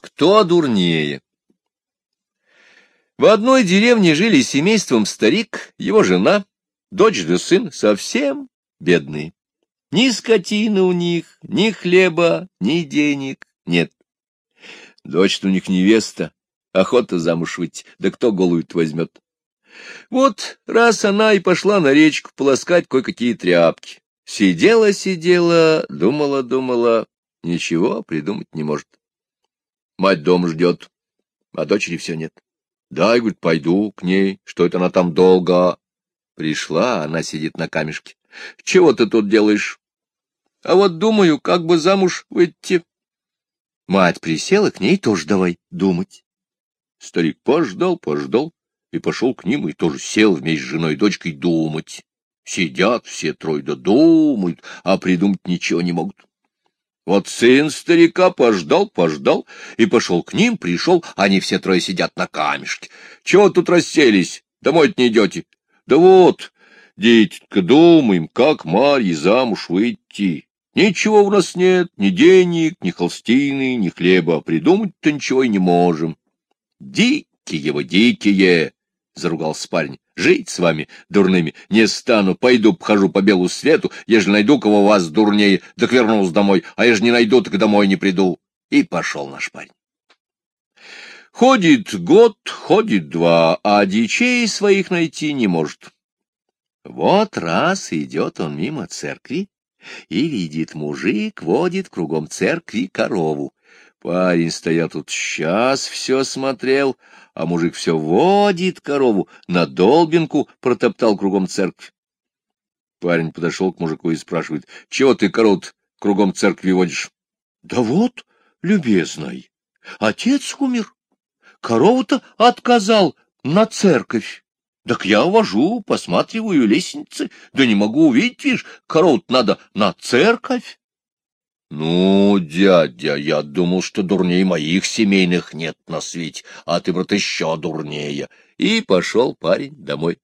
Кто дурнее? В одной деревне жили семейством старик, его жена, дочь да сын, совсем бедные. Ни скотины у них, ни хлеба, ни денег нет. Дочь у них невеста, охота замуж выйти, да кто голую возьмет? Вот раз она и пошла на речку полоскать кое-какие тряпки. Сидела-сидела, думала-думала, ничего придумать не может. Мать дом ждет, а дочери все нет. Дай, говорит, пойду к ней, что это она там долго. Пришла, она сидит на камешке. Чего ты тут делаешь? А вот думаю, как бы замуж выйти. Мать присела к ней, тоже давай думать. Старик пождал, пождал и пошел к ним, и тоже сел вместе с женой и дочкой думать. Сидят все трое да думают, а придумать ничего не могут. Вот сын старика пождал, пождал и пошел к ним, пришел, они все трое сидят на камешке. Чего тут расселись? Домой не идете? Да вот, детятка, думаем, как Марье замуж выйти. Ничего у нас нет, ни денег, ни холстины, ни хлеба, придумать-то ничего и не можем. Дикие вы, дикие! — заругался парень. — Жить с вами, дурными, не стану. Пойду похожу по белу свету, ежели найду кого вас дурнее, так вернусь домой, а ежели не найду, так домой не приду. И пошел наш парень. Ходит год, ходит два, а дичей своих найти не может. Вот раз идет он мимо церкви и видит, мужик водит кругом церкви корову. Парень стоял тут сейчас, все смотрел, а мужик все водит корову, на долбинку протоптал кругом церковь. Парень подошел к мужику и спрашивает, — Чего ты корову кругом церкви водишь? — Да вот, любезный, отец умер, корову-то отказал на церковь. Так я вожу, посматриваю лестницы, да не могу увидеть, видишь, корову надо на церковь. — Дядя, я думал, что дурней моих семейных нет на свете, а ты, брат, еще дурнее. И пошел парень домой.